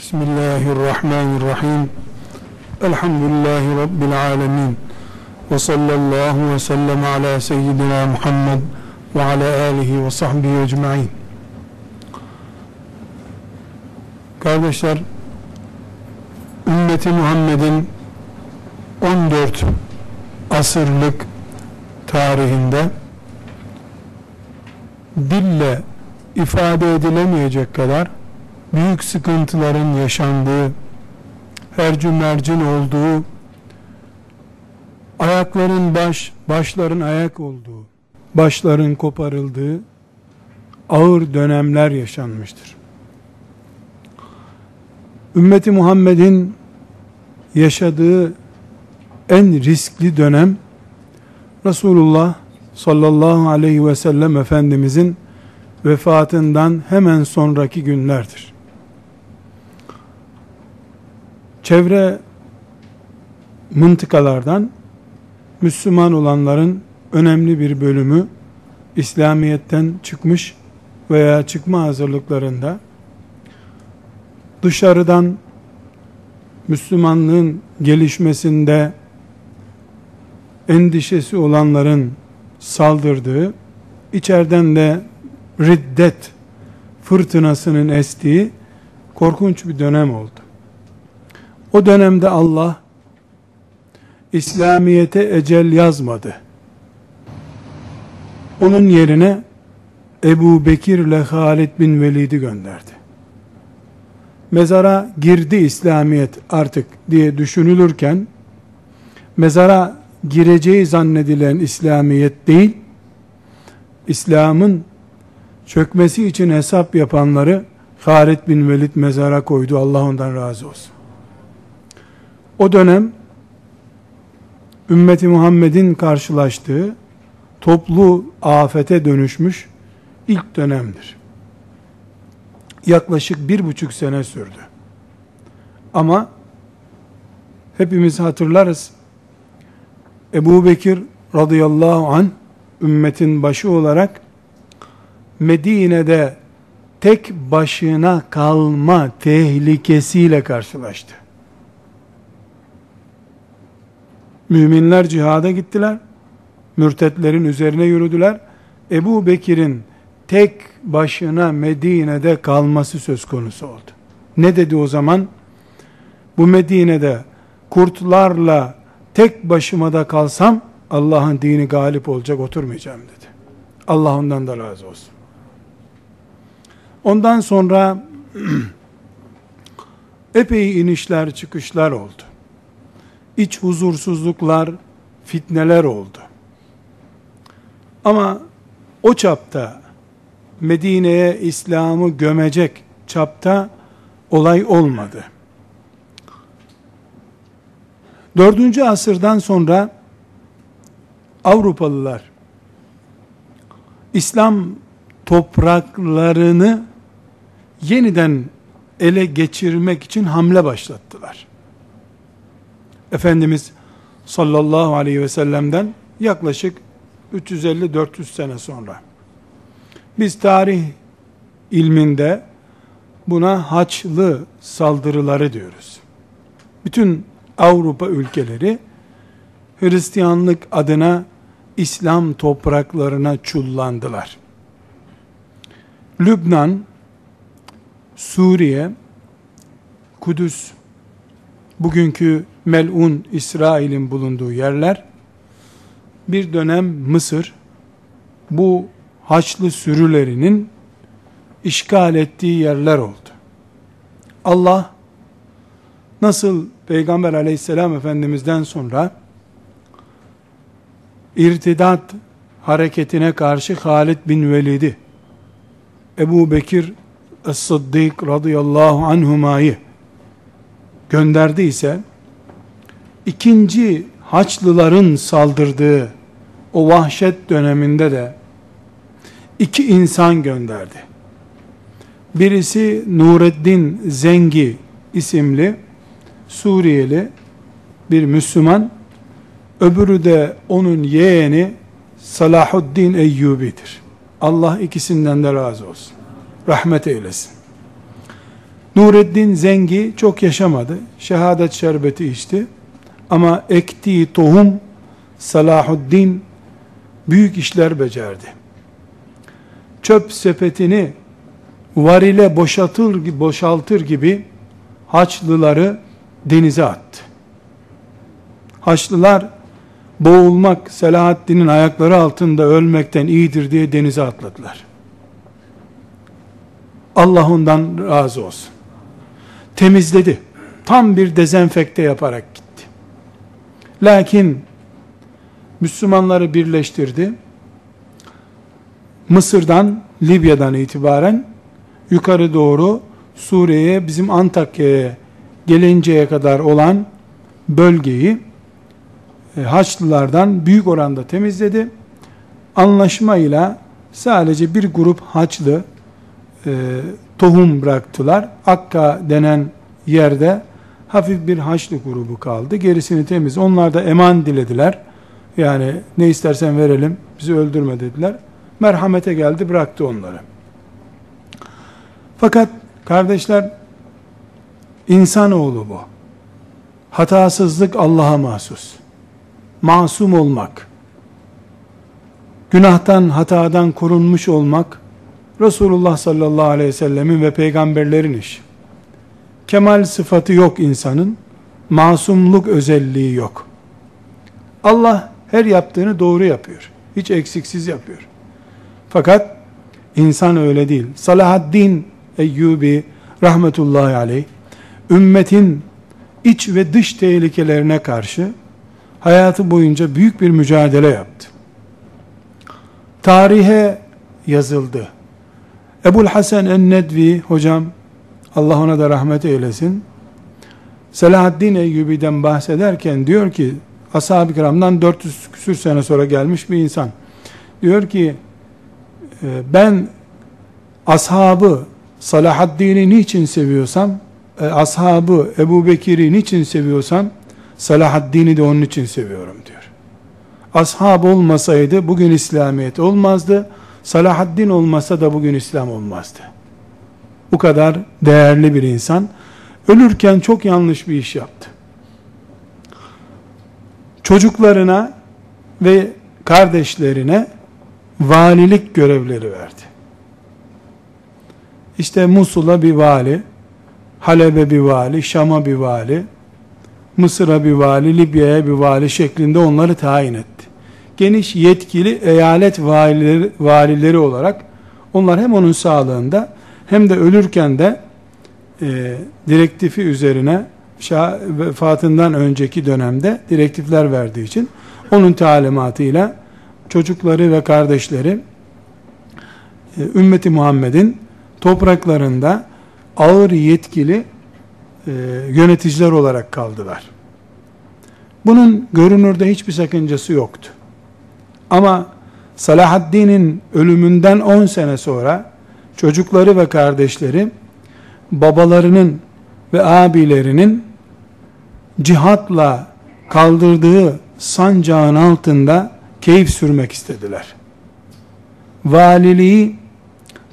Bismillahirrahmanirrahim. Elhamdülillahi Rabbil alemin. Ve sallallahu ve sellem ala seyyidina Muhammed ve ala alihi ve sahbihi ecma'in. Kardeşler, ümmeti Muhammed'in 14 asırlık tarihinde dille ifade edilemeyecek kadar büyük sıkıntıların yaşandığı, hercü mercin olduğu, ayakların baş, başların ayak olduğu, başların koparıldığı ağır dönemler yaşanmıştır. Ümmeti Muhammed'in yaşadığı en riskli dönem Resulullah sallallahu aleyhi ve sellem Efendimizin vefatından hemen sonraki günlerdir. Çevre mıntıkalardan Müslüman olanların önemli bir bölümü İslamiyet'ten çıkmış veya çıkma hazırlıklarında dışarıdan Müslümanlığın gelişmesinde endişesi olanların saldırdığı, içeriden de riddet fırtınasının estiği korkunç bir dönem oldu. O dönemde Allah İslamiyete ecel yazmadı. Onun yerine Ebu Bekir ile Halid bin Velid'i gönderdi. Mezara girdi İslamiyet artık diye düşünülürken mezara gireceği zannedilen İslamiyet değil, İslam'ın çökmesi için hesap yapanları Halid bin Velid mezara koydu. Allah ondan razı olsun. O dönem ümmeti Muhammed'in karşılaştığı toplu afete dönüşmüş ilk dönemdir. Yaklaşık bir buçuk sene sürdü. Ama hepimiz hatırlarız. Ebu Bekir radıyallahu an ümmetin başı olarak Medine'de tek başına kalma tehlikesiyle karşılaştı. Müminler cihada gittiler. Mürtetlerin üzerine yürüdüler. Ebu Bekir'in tek başına Medine'de kalması söz konusu oldu. Ne dedi o zaman? Bu Medine'de kurtlarla tek başıma da kalsam Allah'ın dini galip olacak oturmayacağım dedi. Allah ondan da razı olsun. Ondan sonra epey inişler çıkışlar oldu. İç huzursuzluklar, fitneler oldu. Ama o çapta Medine'ye İslam'ı gömecek çapta olay olmadı. Dördüncü asırdan sonra Avrupalılar İslam topraklarını yeniden ele geçirmek için hamle başlattılar. Efendimiz sallallahu aleyhi ve sellem'den yaklaşık 350-400 sene sonra. Biz tarih ilminde buna haçlı saldırıları diyoruz. Bütün Avrupa ülkeleri Hristiyanlık adına İslam topraklarına çullandılar. Lübnan, Suriye, Kudüs, bugünkü Melun İsrail'in bulunduğu yerler, bir dönem Mısır, bu Haçlı sürülerinin işgal ettiği yerler oldu. Allah nasıl Peygamber aleyhisselam efendimizden sonra irtidat hareketine karşı Halid bin Velid'i Ebu Bekir Es-Sıddık radıyallahu anhumayı gönderdiyse ikinci Haçlıların saldırdığı o vahşet döneminde de iki insan gönderdi. Birisi Nureddin Zengi isimli Suriyeli bir Müslüman, öbürü de onun yeğeni Salahuddin Eyyubi'dir. Allah ikisinden de razı olsun. Rahmet eylesin. Nureddin Zengi çok yaşamadı. Şehadet şerbeti içti. Ama ektiği tohum Salahuddin büyük işler becerdi. Çöp sepetini varile boşaltır, boşaltır gibi Haçlıları denize attı. Haçlılar boğulmak Selahaddin'in ayakları altında ölmekten iyidir diye denize atladılar. Allah ondan razı olsun. Temizledi. Tam bir dezenfekte yaparak gitti. Lakin Müslümanları birleştirdi. Mısır'dan, Libya'dan itibaren yukarı doğru Suriye'ye, bizim Antakya'ya gelinceye kadar olan bölgeyi e, Haçlılardan büyük oranda temizledi. Anlaşmayla sadece bir grup Haçlı e, tohum bıraktılar. Akka denen yerde hafif bir Haçlı grubu kaldı. Gerisini temiz. Onlar da eman dilediler. Yani ne istersen verelim, bizi öldürme dediler. Merhamete geldi, bıraktı onları. Fakat kardeşler, insanoğlu bu. Hatasızlık Allah'a mahsus. Masum olmak, günahtan, hatadan korunmuş olmak, Resulullah sallallahu aleyhi ve sellemin ve peygamberlerin işi. Kemal sıfatı yok insanın, masumluk özelliği yok. Allah her yaptığını doğru yapıyor. Hiç eksiksiz yapıyor. Fakat insan öyle değil. Salahaddin Eyyubi rahmetullahi aleyh ümmetin iç ve dış tehlikelerine karşı hayatı boyunca büyük bir mücadele yaptı. Tarihe yazıldı. Ebul Hasan en-Nedvi hocam Allah ona da rahmet eylesin. Selahaddin Eyyubi'den bahsederken diyor ki ashab-ı kiramdan 400 küsür sene sonra gelmiş bir insan. Diyor ki e, ben ashabı Salahaddin'i niçin seviyorsam e, ashabı Ebu Bekir'i niçin seviyorsam Salahaddin'i de onun için seviyorum diyor. Ashab olmasaydı bugün İslamiyet olmazdı. Salahaddin olmasa da bugün İslam olmazdı. Bu kadar değerli bir insan. Ölürken çok yanlış bir iş yaptı çocuklarına ve kardeşlerine valilik görevleri verdi. İşte Musul'a bir vali, Halep'e bir vali, Şam'a bir vali, Mısır'a bir vali, Libya'ya bir vali şeklinde onları tayin etti. Geniş yetkili eyalet valileri, valileri olarak onlar hem onun sağlığında hem de ölürken de e, direktifi üzerine Şah vefatından önceki dönemde direktifler verdiği için onun talimatıyla çocukları ve kardeşleri e, ümmeti Muhammed'in topraklarında ağır yetkili e, yöneticiler olarak kaldılar. Bunun görünürde hiçbir sakıncası yoktu. Ama Salahaddin'in ölümünden 10 sene sonra çocukları ve kardeşleri babalarının ve abilerinin cihatla kaldırdığı sancağın altında keyif sürmek istediler. Valiliği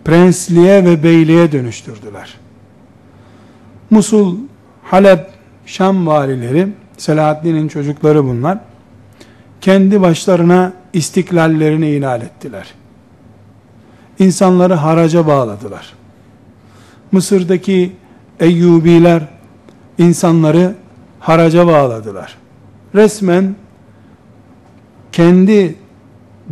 prensliğe ve beyliğe dönüştürdüler. Musul, Halep, Şam valileri, Selahaddin'in çocukları bunlar, kendi başlarına istiklallerini ilan ettiler. İnsanları haraca bağladılar. Mısır'daki Eyyubiler insanları haraca bağladılar. Resmen kendi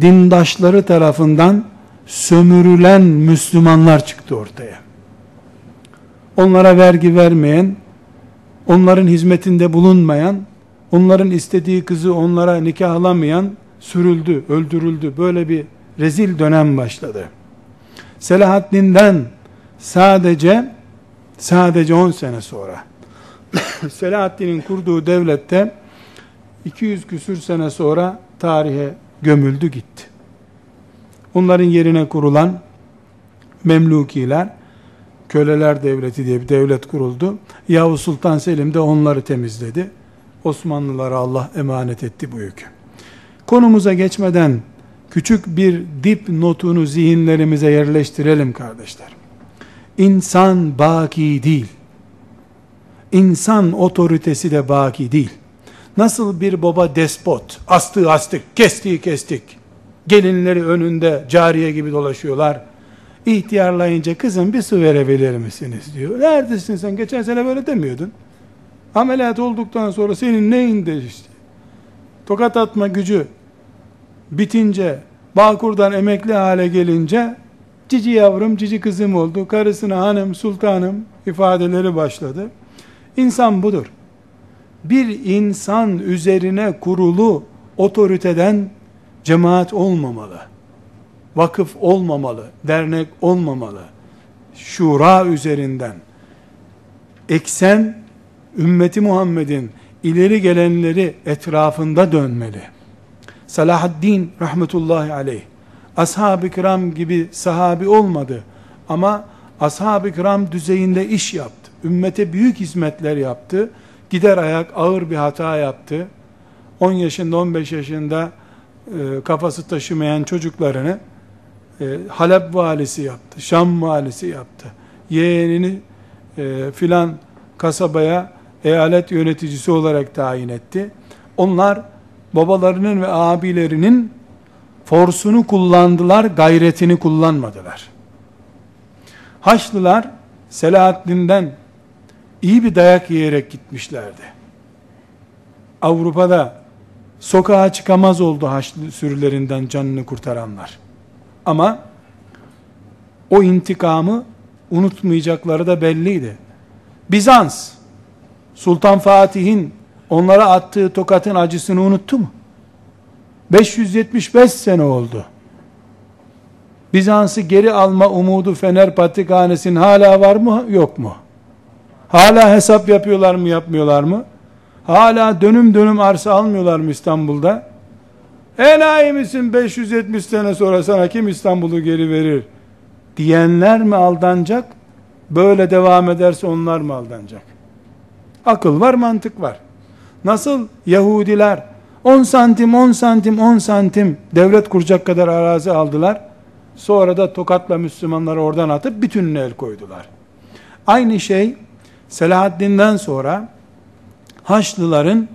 dindaşları tarafından sömürülen Müslümanlar çıktı ortaya. Onlara vergi vermeyen, onların hizmetinde bulunmayan, onların istediği kızı onlara nikahlamayan sürüldü, öldürüldü. Böyle bir rezil dönem başladı. Selahaddin'den sadece sadece 10 sene sonra Selahaddin'in kurduğu devlette 200 küsür sene sonra tarihe gömüldü gitti. Onların yerine kurulan Memlukiler, köleler devleti diye bir devlet kuruldu. Yavuz Sultan Selim de onları temizledi. Osmanlılara Allah emanet etti bu yükü. Konumuza geçmeden küçük bir dip notunu zihinlerimize yerleştirelim kardeşler. insan baki değil. İnsan otoritesi de baki değil. Nasıl bir baba despot, astığı astık, kestiği kestik. Gelinleri önünde cariye gibi dolaşıyorlar. İhtiyarlayınca kızım bir su verebilir misiniz diyor. Neredesin sen? Geçen sene böyle demiyordun. Ameliyat olduktan sonra senin neyin değişti? Tokat atma gücü bitince, Bağkur'dan emekli hale gelince, cici yavrum, cici kızım oldu. Karısına hanım, sultanım ifadeleri başladı. İnsan budur. Bir insan üzerine kurulu otoriteden cemaat olmamalı. Vakıf olmamalı, dernek olmamalı. Şura üzerinden eksen ümmeti Muhammed'in ileri gelenleri etrafında dönmeli. Salahaddin rahmetullahi aleyh ashab-ı kiram gibi sahabi olmadı ama ashab-ı kiram düzeyinde iş yaptı. Ümmete büyük hizmetler yaptı. Gider ayak ağır bir hata yaptı. 10 yaşında 15 yaşında e, kafası taşımayan çocuklarını e, Halep valisi yaptı. Şam valisi yaptı. Yeğenini e, filan kasabaya eyalet yöneticisi olarak tayin etti. Onlar babalarının ve abilerinin forsunu kullandılar, gayretini kullanmadılar. Haçlılar Selahaddin'den iyi bir dayak yiyerek gitmişlerdi. Avrupa'da sokağa çıkamaz oldu Haçlı sürülerinden canını kurtaranlar. Ama o intikamı unutmayacakları da belliydi. Bizans, Sultan Fatih'in onlara attığı tokatın acısını unuttu mu? 575 sene oldu. Bizans'ı geri alma umudu Fener Patrikhanesi'nin hala var mı yok mu? Hala hesap yapıyorlar mı yapmıyorlar mı? Hala dönüm dönüm arsa almıyorlar mı İstanbul'da? Enayi misin 570 sene sonra sana kim İstanbul'u geri verir? Diyenler mi aldanacak? Böyle devam ederse onlar mı aldanacak? Akıl var mantık var. Nasıl Yahudiler 10 santim 10 santim 10 santim devlet kuracak kadar arazi aldılar. Sonra da tokatla Müslümanları oradan atıp bütününe el koydular. Aynı şey Selahaddin'den sonra Haçlıların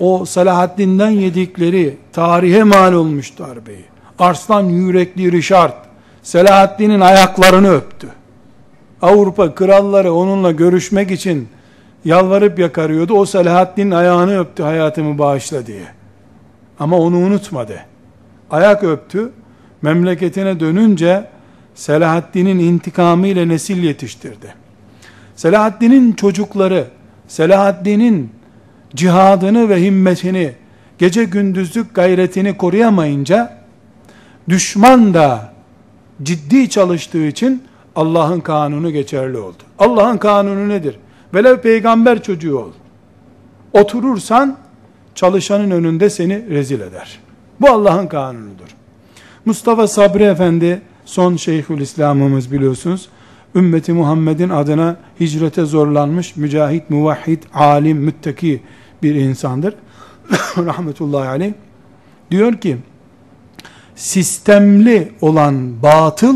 o Selahaddin'den yedikleri tarihe mal olmuş darbeyi. Arslan yürekli Richard Selahaddin'in ayaklarını öptü. Avrupa kralları onunla görüşmek için yalvarıp yakarıyordu. O Selahaddin ayağını öptü hayatımı bağışla diye. Ama onu unutmadı. Ayak öptü. Memleketine dönünce Selahaddin'in intikamı ile nesil yetiştirdi. Selahaddin'in çocukları, Selahaddin'in cihadını ve himmetini, gece gündüzlük gayretini koruyamayınca, düşman da ciddi çalıştığı için Allah'ın kanunu geçerli oldu. Allah'ın kanunu nedir? Velev peygamber çocuğu ol. Oturursan çalışanın önünde seni rezil eder. Bu Allah'ın kanunudur. Mustafa Sabri Efendi son Şeyhül İslam'ımız biliyorsunuz. Ümmeti Muhammed'in adına hicrete zorlanmış mücahit, muvahhid, alim, müttaki bir insandır. Rahmetullahi aleyh. Diyor ki sistemli olan batıl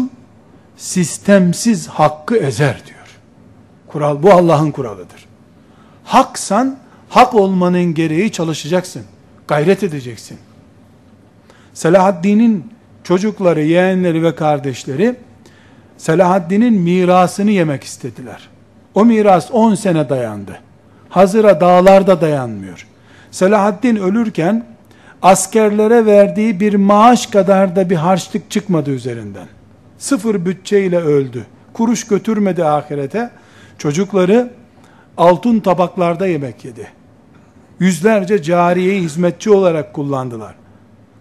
sistemsiz hakkı ezer diyor. Kural bu Allah'ın kuralıdır. Haksan hak olmanın gereği çalışacaksın. Gayret edeceksin. Selahaddin'in çocukları, yeğenleri ve kardeşleri Selahaddin'in mirasını yemek istediler. O miras 10 sene dayandı. Hazıra dağlarda dayanmıyor. Selahaddin ölürken askerlere verdiği bir maaş kadar da bir harçlık çıkmadı üzerinden. Sıfır bütçeyle öldü. Kuruş götürmedi ahirete. Çocukları altın tabaklarda yemek yedi. Yüzlerce cariyeyi hizmetçi olarak kullandılar.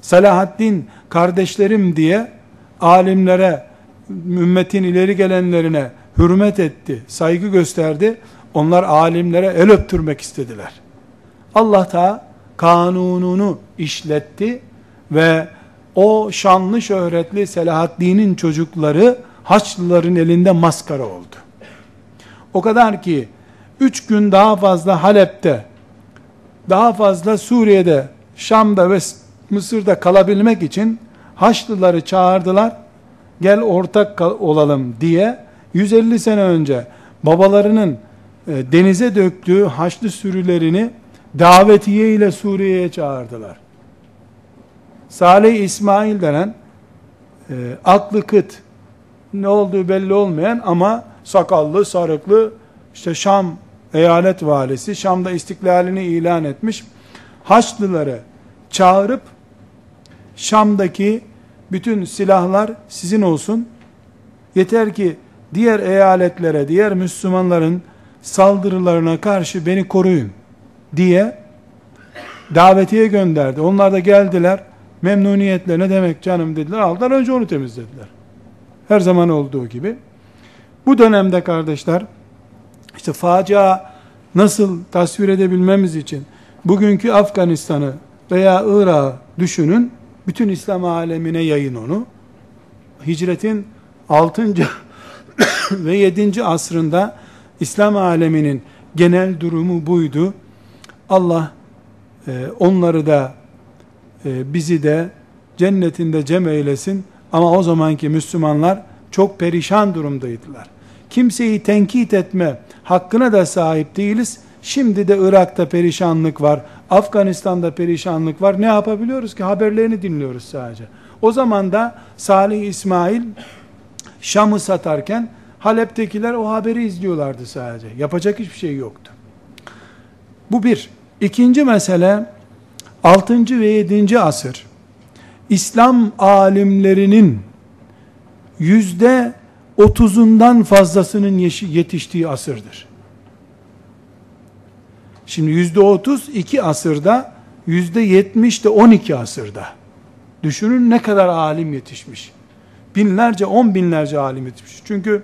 Salahaddin kardeşlerim diye alimlere, ümmetin ileri gelenlerine hürmet etti, saygı gösterdi. Onlar alimlere el öptürmek istediler. Allah da kanununu işletti ve o şanlı şöhretli Selahaddin'in çocukları Haçlıların elinde maskara oldu. O kadar ki üç gün daha fazla Halep'te, daha fazla Suriye'de, Şam'da ve Mısır'da kalabilmek için Haçlıları çağırdılar. Gel ortak olalım diye 150 sene önce babalarının e, denize döktüğü haçlı sürülerini davetiye ile Suriye'ye çağırdılar. Salih İsmail denen e, aklı kıt ne olduğu belli olmayan ama sakallı, sarıklı işte Şam eyalet valisi Şam'da istiklalini ilan etmiş. Haçlıları çağırıp Şam'daki bütün silahlar sizin olsun. Yeter ki diğer eyaletlere, diğer Müslümanların saldırılarına karşı beni koruyun diye davetiye gönderdi. Onlar da geldiler. Memnuniyetle ne demek canım dediler. Aldılar önce onu temizlediler. Her zaman olduğu gibi. Bu dönemde kardeşler işte facia nasıl tasvir edebilmemiz için bugünkü Afganistan'ı veya Irak'ı düşünün. Bütün İslam alemine yayın onu. Hicretin 6. ve 7. asrında İslam aleminin genel durumu buydu. Allah e, onları da e, bizi de cennetinde cem eylesin. Ama o zamanki Müslümanlar çok perişan durumdaydılar. Kimseyi tenkit etme hakkına da sahip değiliz. Şimdi de Irak'ta perişanlık var. Afganistan'da perişanlık var. Ne yapabiliyoruz ki? Haberlerini dinliyoruz sadece. O zaman da Salih İsmail Şam'ı satarken Halep'tekiler o haberi izliyorlardı sadece. Yapacak hiçbir şey yoktu. Bu bir. İkinci mesele 6. ve 7. asır İslam alimlerinin yüzde otuzundan fazlasının yetiştiği asırdır. Şimdi yüzde otuz iki asırda, yüzde yetmiş de on iki asırda. Düşünün ne kadar alim yetişmiş. Binlerce, on binlerce alim yetişmiş. Çünkü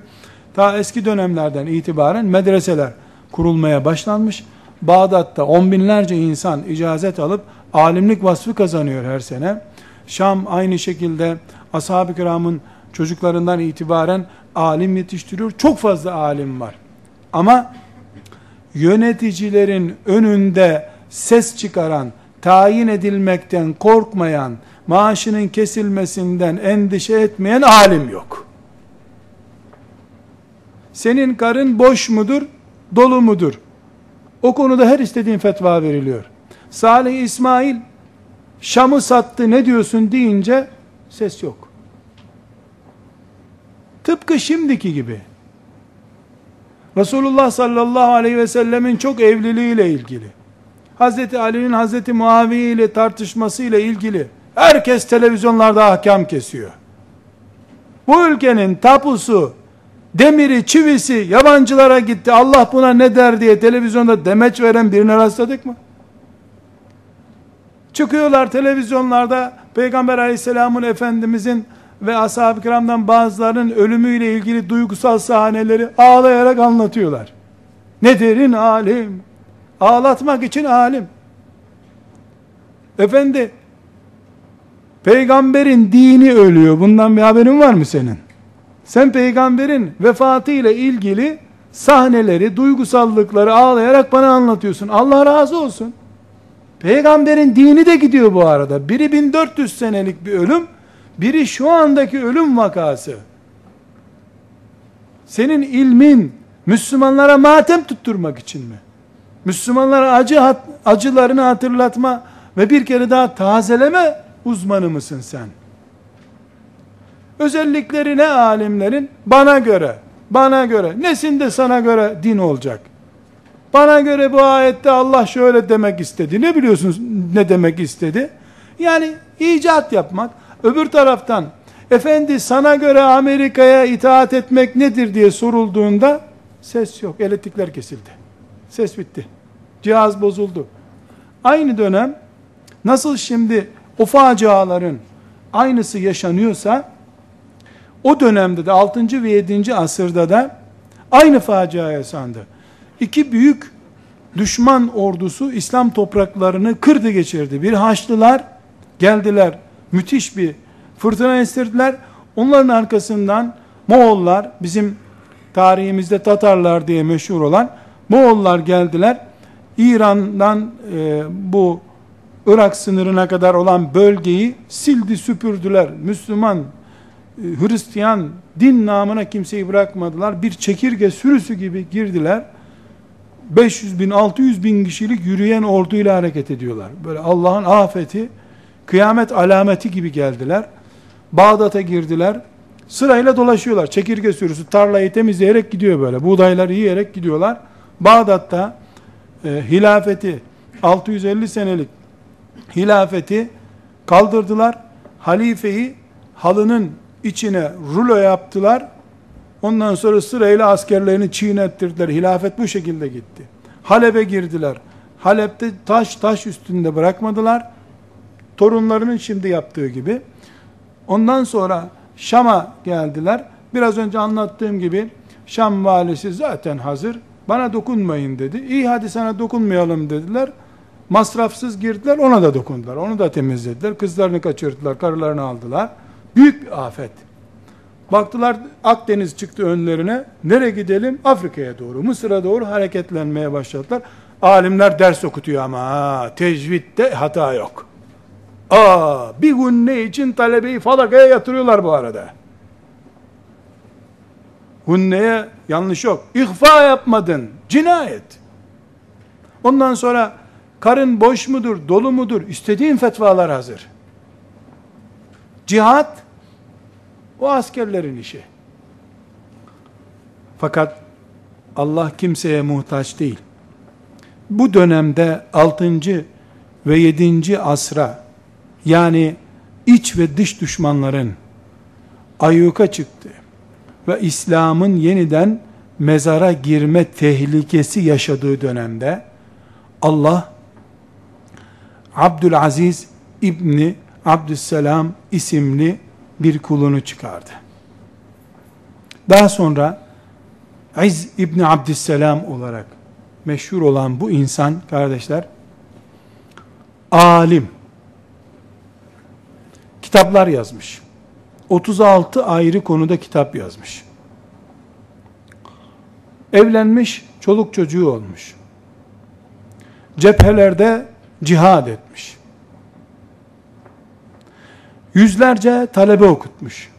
ta eski dönemlerden itibaren medreseler kurulmaya başlanmış. Bağdat'ta on binlerce insan icazet alıp alimlik vasfı kazanıyor her sene. Şam aynı şekilde ashab-ı kiramın çocuklarından itibaren alim yetiştiriyor. Çok fazla alim var. Ama yöneticilerin önünde ses çıkaran, tayin edilmekten korkmayan, maaşının kesilmesinden endişe etmeyen alim yok. Senin karın boş mudur, dolu mudur? O konuda her istediğin fetva veriliyor. Salih İsmail Şam'ı sattı ne diyorsun deyince ses yok. Tıpkı şimdiki gibi. Resulullah sallallahu aleyhi ve sellemin çok evliliğiyle ilgili. Hazreti Ali'nin Hazreti Muaviye ile tartışması ile ilgili herkes televizyonlarda ahkam kesiyor. Bu ülkenin tapusu, demiri, çivisi yabancılara gitti. Allah buna ne der diye televizyonda demeç veren birine rastladık mı? Çıkıyorlar televizyonlarda Peygamber aleyhisselamın Efendimizin ve ashab-ı kiramdan bazılarının ölümüyle ilgili duygusal sahneleri ağlayarak anlatıyorlar. Ne derin alim. Ağlatmak için alim. Efendi, peygamberin dini ölüyor. Bundan bir haberin var mı senin? Sen peygamberin vefatı ile ilgili sahneleri, duygusallıkları ağlayarak bana anlatıyorsun. Allah razı olsun. Peygamberin dini de gidiyor bu arada. Biri 1400 senelik bir ölüm, biri şu andaki ölüm vakası. Senin ilmin Müslümanlara matem tutturmak için mi? Müslümanlara acı acılarını hatırlatma ve bir kere daha tazeleme uzmanı mısın sen? Özellikleri ne alimlerin? Bana göre, bana göre, nesinde sana göre din olacak? Bana göre bu ayette Allah şöyle demek istedi. Ne biliyorsunuz ne demek istedi? Yani icat yapmak. Öbür taraftan efendi sana göre Amerika'ya itaat etmek nedir diye sorulduğunda ses yok. Elektrikler kesildi. Ses bitti. Cihaz bozuldu. Aynı dönem nasıl şimdi o faciaların aynısı yaşanıyorsa o dönemde de 6. ve 7. asırda da aynı facia yaşandı. İki büyük düşman ordusu İslam topraklarını kırdı geçirdi. Bir Haçlılar geldiler. Müthiş bir fırtına estirdiler. Onların arkasından Moğollar bizim tarihimizde Tatarlar diye meşhur olan Moğollar geldiler. İran'dan e, bu Irak sınırına kadar olan bölgeyi sildi süpürdüler. Müslüman Hristiyan din namına kimseyi bırakmadılar. Bir çekirge sürüsü gibi girdiler. 500 bin, 600 bin kişilik yürüyen orduyla hareket ediyorlar. Böyle Allah'ın afeti, kıyamet alameti gibi geldiler. Bağdat'a girdiler. Sırayla dolaşıyorlar. Çekirge sürüsü tarlayı temizleyerek gidiyor böyle. Buğdayları yiyerek gidiyorlar. Bağdat'ta e, hilafeti 650 senelik hilafeti kaldırdılar. Halifeyi halının içine rulo yaptılar. Ondan sonra sırayla askerlerini çiğnettirdiler. Hilafet bu şekilde gitti. Halep'e girdiler. Halep'te taş taş üstünde bırakmadılar. Torunlarının şimdi yaptığı gibi. Ondan sonra Şam'a geldiler. Biraz önce anlattığım gibi Şam valisi zaten hazır. Bana dokunmayın dedi. İyi hadi sana dokunmayalım dediler. Masrafsız girdiler ona da dokundular. Onu da temizlediler. Kızlarını kaçırdılar. Karılarını aldılar. Büyük bir afet. Baktılar Akdeniz çıktı önlerine. Nereye gidelim? Afrika'ya doğru, Mısır'a doğru hareketlenmeye başladılar. Alimler ders okutuyor ama ha, tecvitte hata yok. Aa, bir gün için talebeyi falakaya yatırıyorlar bu arada. Hunneye yanlış yok. İhfa yapmadın. Cinayet. Ondan sonra karın boş mudur, dolu mudur? İstediğin fetvalar hazır. Cihat o askerlerin işi. Fakat Allah kimseye muhtaç değil. Bu dönemde 6. ve 7. asra yani iç ve dış düşmanların ayyuka çıktı ve İslam'ın yeniden mezara girme tehlikesi yaşadığı dönemde Allah Abdülaziz İbni Abdüsselam isimli bir kulunu çıkardı. Daha sonra İz İbni Abdüsselam olarak meşhur olan bu insan kardeşler alim kitaplar yazmış. 36 ayrı konuda kitap yazmış. Evlenmiş, çoluk çocuğu olmuş. Cephelerde cihad etmiş. Yüzlerce talebe okutmuş.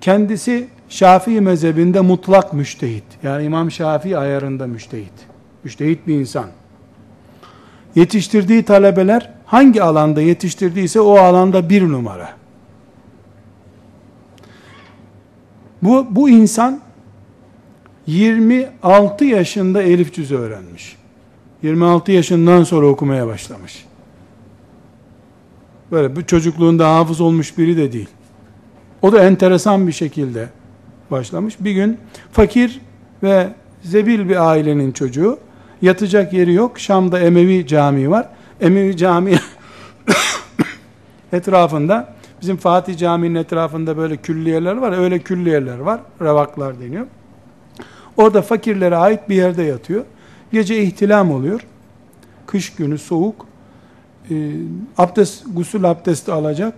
Kendisi Şafii mezhebinde mutlak müştehit. Yani İmam Şafii ayarında müştehit. Müştehit bir insan. Yetiştirdiği talebeler hangi alanda yetiştirdiyse o alanda bir numara. Bu, bu insan 26 yaşında elif cüzü öğrenmiş. 26 yaşından sonra okumaya başlamış. Böyle bir çocukluğunda hafız olmuş biri de değil. O da enteresan bir şekilde başlamış. Bir gün fakir ve zebil bir ailenin çocuğu yatacak yeri yok. Şam'da Emevi Camii var. Emevi Camii etrafında bizim Fatih Camii'nin etrafında böyle külliyeler var. Öyle külliyeler var. Revaklar deniyor. Orada fakirlere ait bir yerde yatıyor. Gece ihtilam oluyor. Kış günü soğuk e, abdest, gusül abdesti alacak.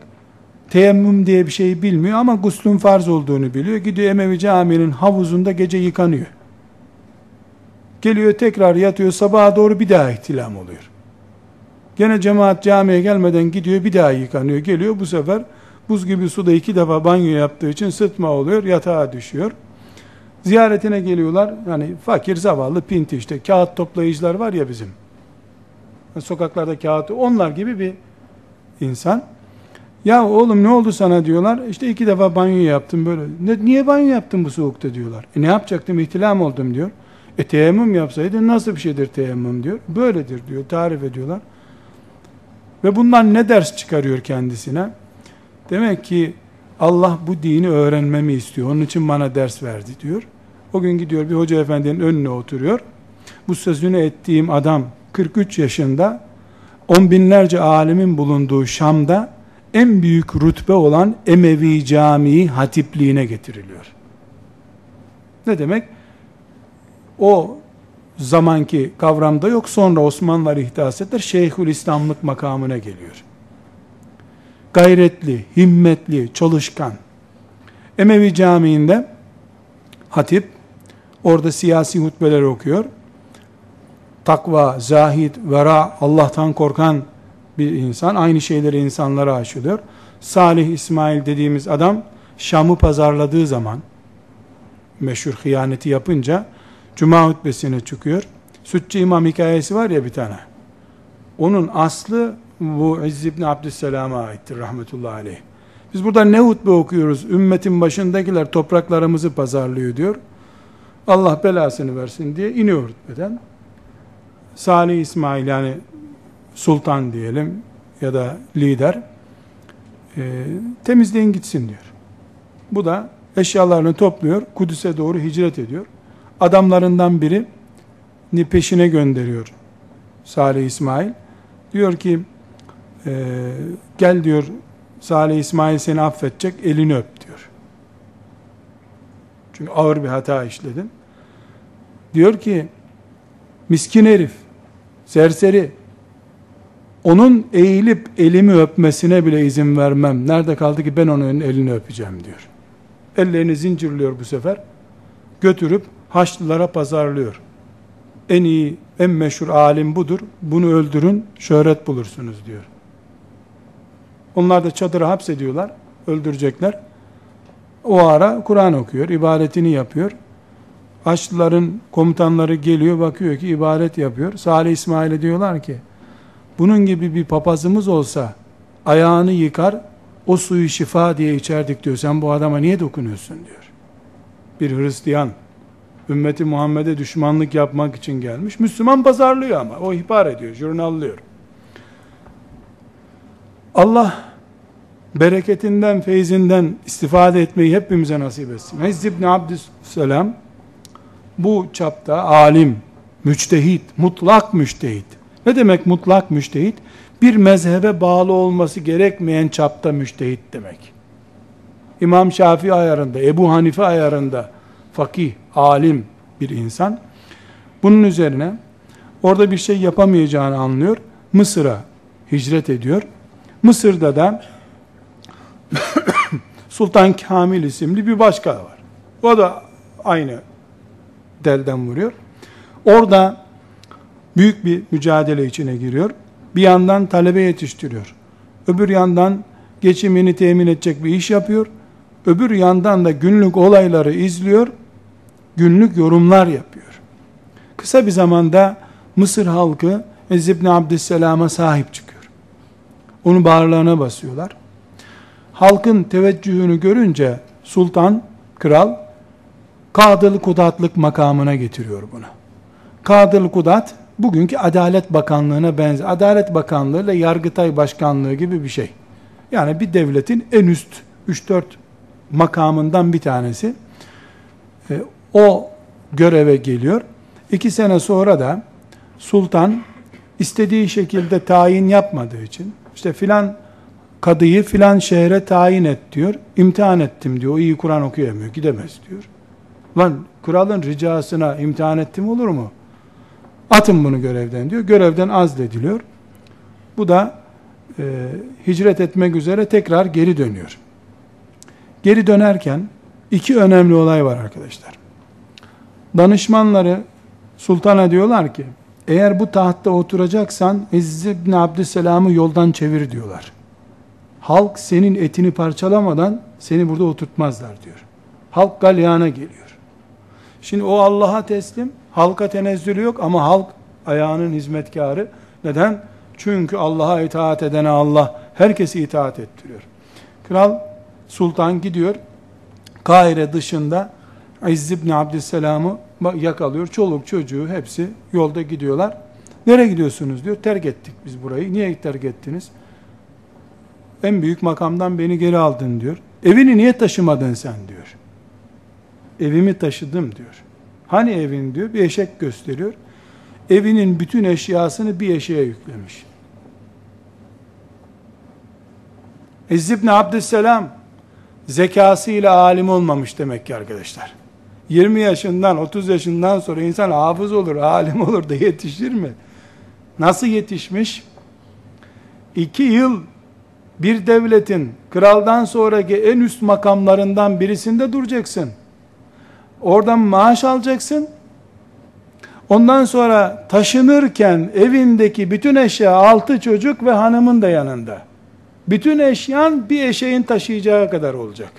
Teyemmüm diye bir şey bilmiyor ama guslün farz olduğunu biliyor. Gidiyor Emevi Camii'nin havuzunda gece yıkanıyor. Geliyor tekrar yatıyor sabaha doğru bir daha ihtilam oluyor. Gene cemaat camiye gelmeden gidiyor bir daha yıkanıyor. Geliyor bu sefer buz gibi suda iki defa banyo yaptığı için sıtma oluyor yatağa düşüyor. Ziyaretine geliyorlar. Yani fakir zavallı pinti işte kağıt toplayıcılar var ya bizim sokaklarda kağıt onlar gibi bir insan. Ya oğlum ne oldu sana diyorlar. İşte iki defa banyo yaptım böyle. Ne, niye banyo yaptın bu soğukta diyorlar. E ne yapacaktım ihtilam oldum diyor. E teyemmüm yapsaydı nasıl bir şeydir teyemmüm diyor. Böyledir diyor tarif ediyorlar. Ve bundan ne ders çıkarıyor kendisine? Demek ki Allah bu dini öğrenmemi istiyor. Onun için bana ders verdi diyor. O gün gidiyor bir hoca efendinin önüne oturuyor. Bu sözünü ettiğim adam 43 yaşında on binlerce alimin bulunduğu Şam'da en büyük rütbe olan Emevi Camii hatipliğine getiriliyor. Ne demek? O zamanki kavramda yok. Sonra Osmanlılar ihdas ettiler. Şeyhül İslamlık makamına geliyor. Gayretli, himmetli, çalışkan. Emevi Camii'nde hatip orada siyasi hutbeler okuyor takva, zahid, vera, Allah'tan korkan bir insan. Aynı şeyleri insanlara aşılıyor. Salih İsmail dediğimiz adam Şam'ı pazarladığı zaman meşhur hıyaneti yapınca Cuma hutbesine çıkıyor. Sütçü İmam hikayesi var ya bir tane. Onun aslı bu İzz ibn Abdüsselam'a aittir rahmetullahi aleyh. Biz burada ne hutbe okuyoruz? Ümmetin başındakiler topraklarımızı pazarlıyor diyor. Allah belasını versin diye iniyor hutbeden. Salih İsmail yani sultan diyelim ya da lider e, temizleyin gitsin diyor. Bu da eşyalarını topluyor, Kudüs'e doğru hicret ediyor. Adamlarından biri ni peşine gönderiyor Salih İsmail. Diyor ki e, gel diyor Salih İsmail seni affedecek elini öp diyor. Çünkü ağır bir hata işledin. Diyor ki miskin herif, serseri, onun eğilip elimi öpmesine bile izin vermem. Nerede kaldı ki ben onun elini öpeceğim diyor. Ellerini zincirliyor bu sefer. Götürüp Haçlılara pazarlıyor. En iyi, en meşhur alim budur. Bunu öldürün, şöhret bulursunuz diyor. Onlar da çadıra hapsediyorlar, öldürecekler. O ara Kur'an okuyor, ibadetini yapıyor. Haçlıların komutanları geliyor, bakıyor ki ibadet yapıyor. Salih İsmail'e diyorlar ki, bunun gibi bir papazımız olsa ayağını yıkar, o suyu şifa diye içerdik diyor. Sen bu adama niye dokunuyorsun diyor. Bir Hristiyan ümmeti Muhammed'e düşmanlık yapmak için gelmiş. Müslüman pazarlıyor ama. O ihbar ediyor, jurnallıyor. Allah bereketinden, feyzinden istifade etmeyi hepimize nasip etsin. Hizz ibn Abdüsselam bu çapta alim, müçtehit, mutlak müçtehit. Ne demek mutlak müçtehit? Bir mezhebe bağlı olması gerekmeyen çapta müçtehit demek. İmam Şafii ayarında, Ebu Hanife ayarında fakih, alim bir insan. Bunun üzerine orada bir şey yapamayacağını anlıyor. Mısır'a hicret ediyor. Mısır'da da Sultan Kamil isimli bir başka var. O da aynı delden vuruyor. Orada büyük bir mücadele içine giriyor. Bir yandan talebe yetiştiriyor. Öbür yandan geçimini temin edecek bir iş yapıyor. Öbür yandan da günlük olayları izliyor. Günlük yorumlar yapıyor. Kısa bir zamanda Mısır halkı İzz ibn Abdüsselam'a sahip çıkıyor. Onu bağırlarına basıyorlar. Halkın teveccühünü görünce sultan, kral, kadıl kudatlık makamına getiriyor bunu. Kadıl kudat, bugünkü Adalet Bakanlığı'na benzer. Adalet Bakanlığı ile Yargıtay Başkanlığı gibi bir şey. Yani bir devletin en üst 3-4 makamından bir tanesi. E, o göreve geliyor. İki sene sonra da sultan istediği şekilde tayin yapmadığı için işte filan kadıyı filan şehre tayin et diyor. İmtihan ettim diyor. O iyi Kur'an okuyamıyor. Gidemez diyor. Lan kralın ricasına imtihan ettim olur mu? Atın bunu görevden diyor. Görevden azlediliyor. Bu da e, hicret etmek üzere tekrar geri dönüyor. Geri dönerken iki önemli olay var arkadaşlar. Danışmanları sultana diyorlar ki eğer bu tahtta oturacaksan İzz ibn Abdüsselam'ı yoldan çevir diyorlar. Halk senin etini parçalamadan seni burada oturtmazlar diyor. Halk galyana geliyor. Şimdi o Allah'a teslim, halka tenezzülü yok ama halk ayağının hizmetkarı. Neden? Çünkü Allah'a itaat edene Allah herkesi itaat ettiriyor. Kral sultan gidiyor. Kahire dışında İzz ibn Abdüsselam'ı yakalıyor. Çoluk çocuğu hepsi yolda gidiyorlar. Nereye gidiyorsunuz diyor. Terk ettik biz burayı. Niye terk ettiniz? En büyük makamdan beni geri aldın diyor. Evini niye taşımadın sen diyor. Evimi taşıdım diyor. Hani evin diyor. Bir eşek gösteriyor. Evinin bütün eşyasını bir eşeğe yüklemiş. İzz ibn Abdüsselam zekasıyla alim olmamış demek ki arkadaşlar. 20 yaşından 30 yaşından sonra insan hafız olur, alim olur da yetişir mi? Nasıl yetişmiş? İki yıl bir devletin kraldan sonraki en üst makamlarından birisinde duracaksın. Oradan maaş alacaksın. Ondan sonra taşınırken evindeki bütün eşya altı çocuk ve hanımın da yanında. Bütün eşyan bir eşeğin taşıyacağı kadar olacak.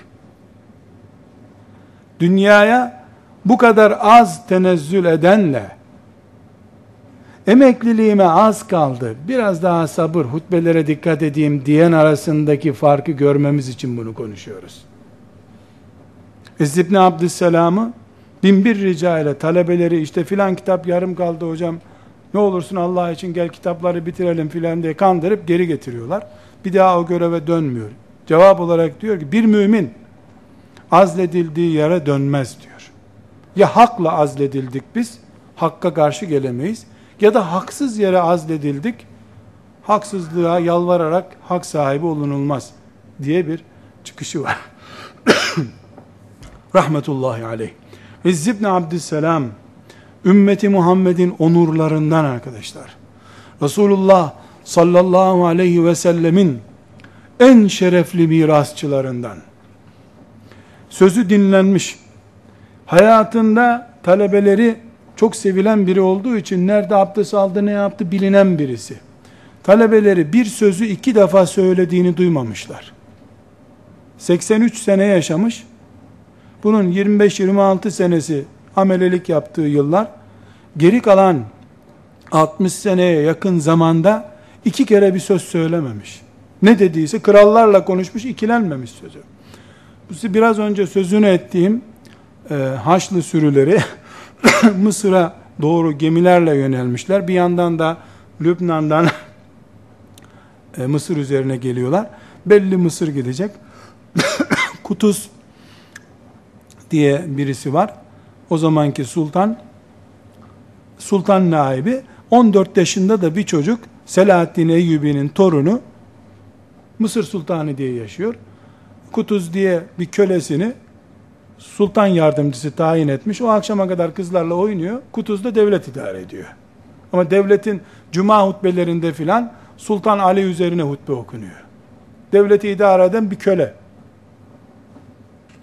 dünyaya bu kadar az tenezzül edenle emekliliğime az kaldı, biraz daha sabır, hutbelere dikkat edeyim diyen arasındaki farkı görmemiz için bunu konuşuyoruz. İzz ibn Abdüsselam'ı bin bir rica ile talebeleri işte filan kitap yarım kaldı hocam ne olursun Allah için gel kitapları bitirelim filan diye kandırıp geri getiriyorlar. Bir daha o göreve dönmüyor. Cevap olarak diyor ki bir mümin azledildiği yere dönmez diyor. Ya hakla azledildik biz, hakka karşı gelemeyiz. Ya da haksız yere azledildik, haksızlığa yalvararak hak sahibi olunulmaz diye bir çıkışı var. Rahmetullahi aleyh. İzz ibn Abdüsselam, ümmeti Muhammed'in onurlarından arkadaşlar. Resulullah sallallahu aleyhi ve sellemin en şerefli mirasçılarından. Sözü dinlenmiş. Hayatında talebeleri çok sevilen biri olduğu için nerede abdest aldı ne yaptı bilinen birisi. Talebeleri bir sözü iki defa söylediğini duymamışlar. 83 sene yaşamış. Bunun 25-26 senesi amelelik yaptığı yıllar. Geri kalan 60 seneye yakın zamanda iki kere bir söz söylememiş. Ne dediyse krallarla konuşmuş, ikilenmemiş sözü. Biraz önce sözünü ettiğim e, Haçlı sürüleri Mısır'a doğru gemilerle yönelmişler. Bir yandan da Lübnan'dan e, Mısır üzerine geliyorlar. Belli Mısır gidecek. Kutuz diye birisi var. O zamanki sultan sultan naibi 14 yaşında da bir çocuk Selahaddin Eyyubi'nin torunu Mısır sultanı diye yaşıyor. Kutuz diye bir kölesini sultan yardımcısı tayin etmiş. O akşama kadar kızlarla oynuyor. Kutuz da devlet idare ediyor. Ama devletin cuma hutbelerinde filan Sultan Ali üzerine hutbe okunuyor. Devleti idare eden bir köle.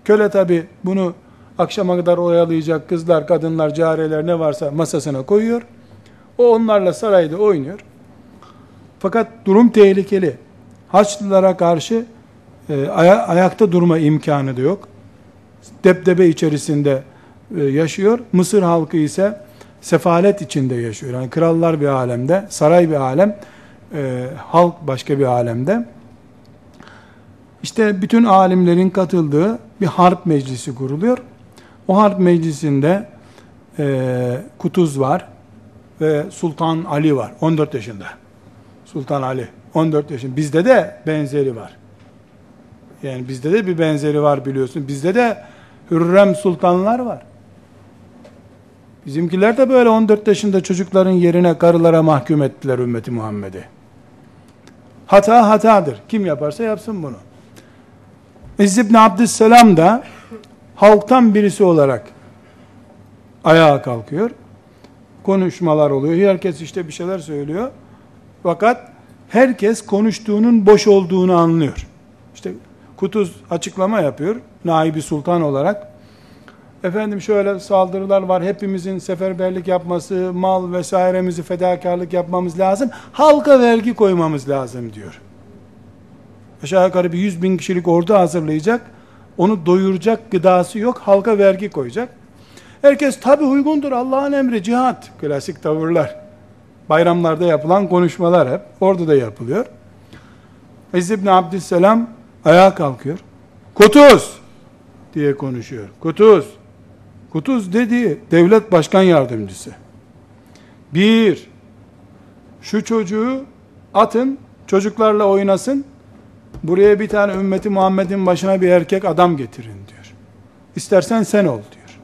Köle tabi bunu akşama kadar oyalayacak kızlar, kadınlar, cariyeler ne varsa masasına koyuyor. O onlarla sarayda oynuyor. Fakat durum tehlikeli. Haçlılara karşı e, aya, ayakta durma imkanı da yok. Depdebe içerisinde e, yaşıyor. Mısır halkı ise sefalet içinde yaşıyor. Yani krallar bir alemde, saray bir alem, e, halk başka bir alemde. İşte bütün alimlerin katıldığı bir harp meclisi kuruluyor. O harp meclisinde e, Kutuz var ve Sultan Ali var. 14 yaşında. Sultan Ali. 14 yaşında. Bizde de benzeri var. Yani bizde de bir benzeri var biliyorsun. Bizde de Hürrem sultanlar var. Bizimkiler de böyle 14 yaşında çocukların yerine karılara mahkum ettiler ümmeti Muhammed'i. Hata hatadır. Kim yaparsa yapsın bunu. İzz ibn Abdüsselam da halktan birisi olarak ayağa kalkıyor. Konuşmalar oluyor. Herkes işte bir şeyler söylüyor. Fakat herkes konuştuğunun boş olduğunu anlıyor. İşte Kutuz açıklama yapıyor. Naibi sultan olarak. Efendim şöyle saldırılar var. Hepimizin seferberlik yapması, mal vesairemizi fedakarlık yapmamız lazım. Halka vergi koymamız lazım diyor. Aşağı yukarı bir yüz bin kişilik ordu hazırlayacak. Onu doyuracak gıdası yok. Halka vergi koyacak. Herkes tabi uygundur Allah'ın emri cihat. Klasik tavırlar. Bayramlarda yapılan konuşmalar hep. Orada da yapılıyor. İzz ibn Abdüsselam ayağa kalkıyor. Kutuz diye konuşuyor. Kutuz. Kutuz dedi devlet başkan yardımcısı. Bir, şu çocuğu atın, çocuklarla oynasın, buraya bir tane ümmeti Muhammed'in başına bir erkek adam getirin diyor. İstersen sen ol diyor.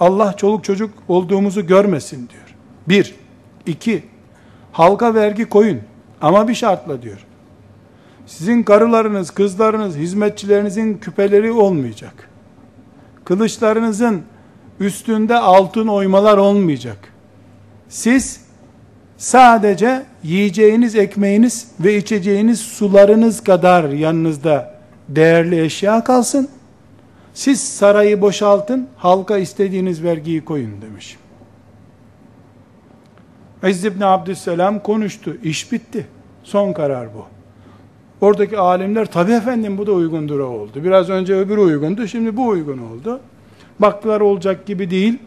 Allah çoluk çocuk olduğumuzu görmesin diyor. Bir. iki, halka vergi koyun ama bir şartla diyor. Sizin karılarınız, kızlarınız, hizmetçilerinizin küpeleri olmayacak. Kılıçlarınızın üstünde altın oymalar olmayacak. Siz sadece yiyeceğiniz ekmeğiniz ve içeceğiniz sularınız kadar yanınızda değerli eşya kalsın. Siz sarayı boşaltın, halka istediğiniz vergiyi koyun demiş. İzz ibn Abdüsselam konuştu. İş bitti. Son karar bu. Oradaki alimler tabi efendim bu da uygundur oldu. Biraz önce öbürü uygundu şimdi bu uygun oldu. Baktılar olacak gibi değil.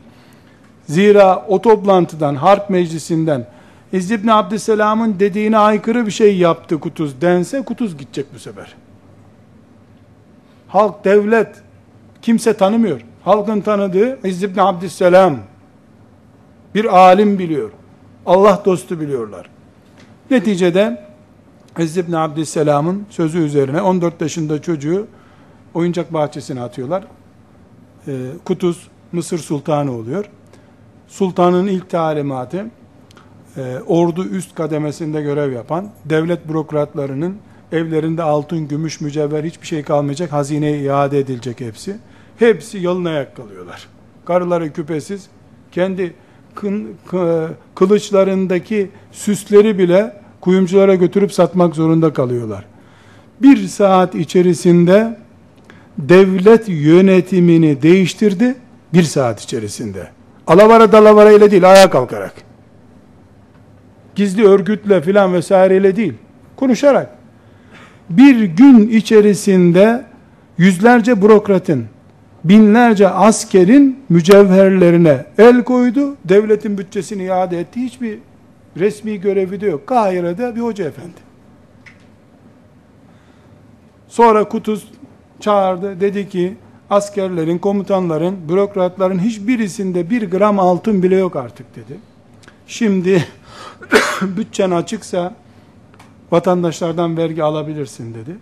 Zira o toplantıdan, harp meclisinden İzz ibn Abdüsselam'ın dediğine aykırı bir şey yaptı Kutuz dense Kutuz gidecek bu sefer. Halk, devlet kimse tanımıyor. Halkın tanıdığı İzz ibn Abdüsselam bir alim biliyor. Allah dostu biliyorlar. Neticede İzz ibn Abdüsselam'ın sözü üzerine 14 yaşında çocuğu oyuncak bahçesine atıyorlar. Ee, Kutuz Mısır Sultanı oluyor. Sultanın ilk talimatı e, ordu üst kademesinde görev yapan devlet bürokratlarının evlerinde altın, gümüş, mücevher hiçbir şey kalmayacak. Hazineye iade edilecek hepsi. Hepsi yalın ayak kalıyorlar. Karıları küpesiz. Kendi kın, kılıçlarındaki süsleri bile kuyumculara götürüp satmak zorunda kalıyorlar. Bir saat içerisinde devlet yönetimini değiştirdi. Bir saat içerisinde. Alavara dalavara ile değil, ayağa kalkarak. Gizli örgütle filan vesaireyle değil. Konuşarak. Bir gün içerisinde yüzlerce bürokratın, binlerce askerin mücevherlerine el koydu. Devletin bütçesini iade etti. Hiçbir resmi görevi de yok. Kahire'de bir hoca efendi. Sonra Kutuz çağırdı. Dedi ki askerlerin, komutanların, bürokratların hiçbirisinde bir gram altın bile yok artık dedi. Şimdi bütçen açıksa vatandaşlardan vergi alabilirsin dedi.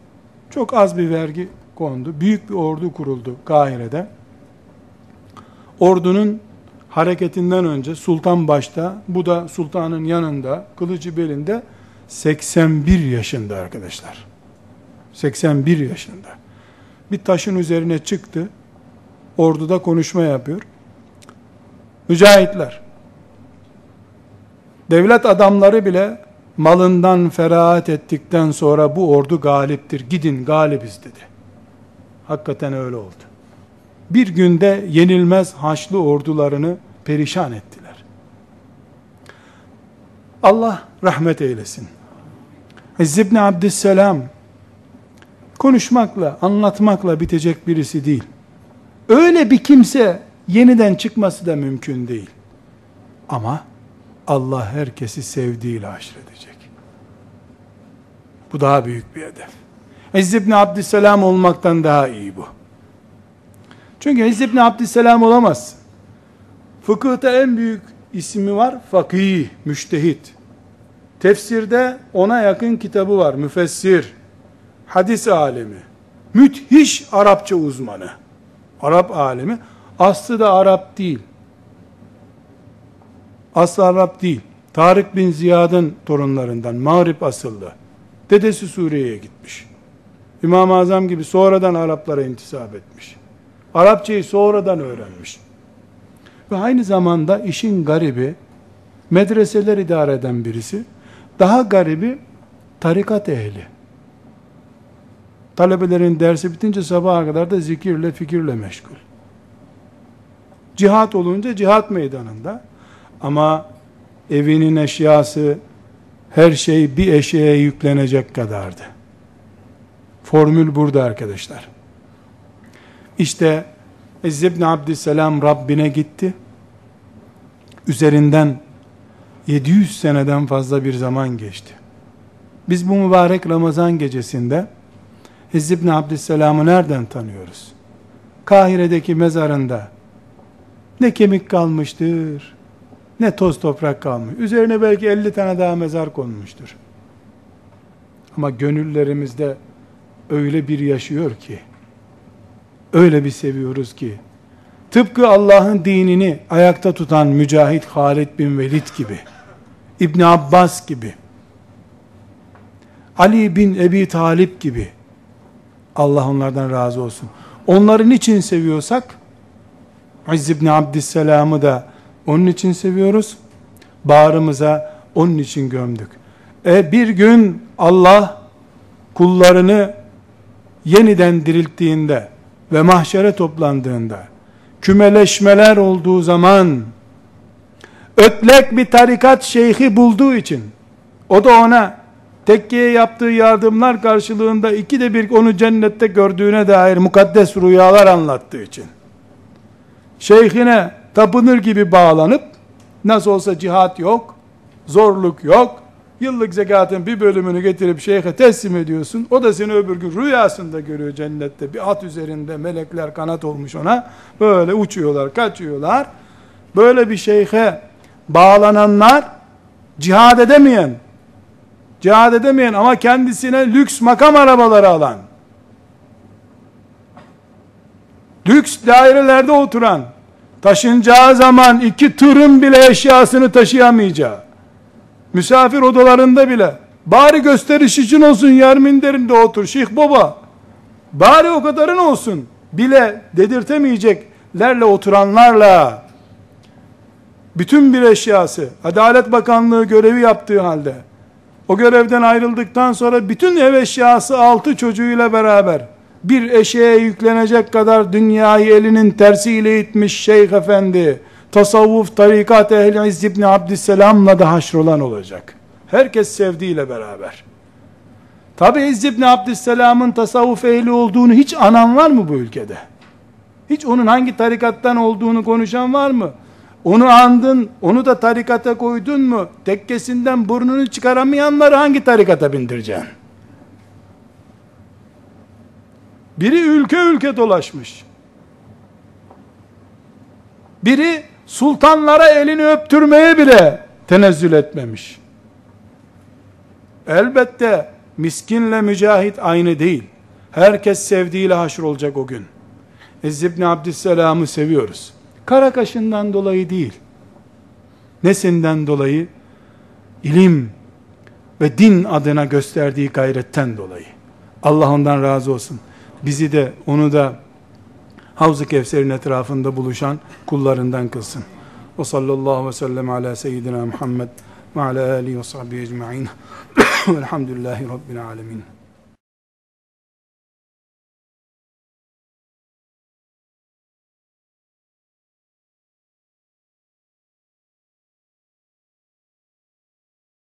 Çok az bir vergi kondu. Büyük bir ordu kuruldu Kahire'de. Ordunun hareketinden önce sultan başta, bu da sultanın yanında, kılıcı belinde 81 yaşında arkadaşlar. 81 yaşında. Bir taşın üzerine çıktı. Orduda konuşma yapıyor. Mücahitler, devlet adamları bile malından ferahat ettikten sonra bu ordu galiptir. Gidin galibiz dedi. Hakikaten öyle oldu. Bir günde yenilmez haçlı ordularını perişan ettiler. Allah rahmet eylesin. İzz ibn Abdüsselam konuşmakla, anlatmakla bitecek birisi değil. Öyle bir kimse yeniden çıkması da mümkün değil. Ama Allah herkesi sevdiğiyle haşredecek. Bu daha büyük bir hedef. İzz ibn Abdüsselam olmaktan daha iyi bu. Çünkü İzz ibn Abdüsselam olamaz. Fıkıhta en büyük ismi var. Fakih, müştehit. Tefsirde ona yakın kitabı var. Müfessir, hadis alemi. Müthiş Arapça uzmanı. Arap alemi. Aslı da Arap değil. Aslı Arap değil. Tarık bin Ziyad'ın torunlarından. Mağrib asıllı. Dedesi Suriye'ye gitmiş. İmam-ı Azam gibi sonradan Araplara intisap etmiş. Arapçayı sonradan öğrenmiş. Ve aynı zamanda işin garibi, medreseler idare eden birisi, daha garibi tarikat ehli. Talebelerin dersi bitince sabaha kadar da zikirle, fikirle meşgul. Cihat olunca cihat meydanında. Ama evinin eşyası, her şey bir eşeğe yüklenecek kadardı. Formül burada arkadaşlar. İşte İzz ibn Abdüsselam Rabbine gitti. Üzerinden 700 seneden fazla bir zaman geçti. Biz bu mübarek Ramazan gecesinde İzz ibn Abdüsselam'ı nereden tanıyoruz? Kahire'deki mezarında ne kemik kalmıştır, ne toz toprak kalmış. Üzerine belki 50 tane daha mezar konmuştur. Ama gönüllerimizde öyle bir yaşıyor ki, öyle bir seviyoruz ki, tıpkı Allah'ın dinini ayakta tutan Mücahit Halid bin Velid gibi, İbn Abbas gibi, Ali bin Ebi Talip gibi, Allah onlardan razı olsun. Onların için seviyorsak, İzz ibn Abdüsselam'ı da onun için seviyoruz. Bağrımıza onun için gömdük. E bir gün Allah kullarını yeniden dirilttiğinde ve mahşere toplandığında kümeleşmeler olduğu zaman ötlek bir tarikat şeyhi bulduğu için o da ona tekkeye yaptığı yardımlar karşılığında ikide bir onu cennette gördüğüne dair mukaddes rüyalar anlattığı için. Şeyhine tapınır gibi bağlanıp, nasıl olsa cihat yok, zorluk yok, yıllık zekatın bir bölümünü getirip şeyhe teslim ediyorsun. O da seni öbür gün rüyasında görüyor cennette. Bir at üzerinde melekler kanat olmuş ona. Böyle uçuyorlar, kaçıyorlar. Böyle bir şeyhe bağlananlar cihad edemeyen, cihad edemeyen ama kendisine lüks makam arabaları alan, lüks dairelerde oturan, taşınacağı zaman iki tırın bile eşyasını taşıyamayacağı, misafir odalarında bile, bari gösteriş için olsun yer minderinde otur, şeyh baba, bari o kadarın olsun, bile dedirtemeyeceklerle oturanlarla, bütün bir eşyası, Adalet Bakanlığı görevi yaptığı halde, o görevden ayrıldıktan sonra bütün ev eşyası altı çocuğuyla beraber, bir eşeğe yüklenecek kadar dünyayı elinin tersiyle itmiş şeyh efendi, tasavvuf, tarikat ehli İzz ibn Abdüsselam'la da haşrolan olacak. Herkes sevdiğiyle beraber. Tabi İzz ibn Abdüsselam'ın tasavvuf ehli olduğunu hiç anan var mı bu ülkede? Hiç onun hangi tarikattan olduğunu konuşan var mı? Onu andın, onu da tarikata koydun mu? Tekkesinden burnunu çıkaramayanları hangi tarikata bindireceksin? Biri ülke ülke dolaşmış. Biri sultanlara elini öptürmeye bile tenezzül etmemiş. Elbette miskinle mücahit aynı değil. Herkes sevdiğiyle haşr olacak o gün. İzz ibn Abdüsselam'ı seviyoruz. Kara kaşından dolayı değil. Nesinden dolayı? İlim ve din adına gösterdiği gayretten dolayı. Allah ondan razı olsun. Bizi de onu da Havz-ı Kevser'in etrafında buluşan kullarından kılsın. Ve sallallahu ve sellem ala seyyidina Muhammed ve ala alihi ve sahbihi ecma'in. Velhamdülillahi Rabbil alemin.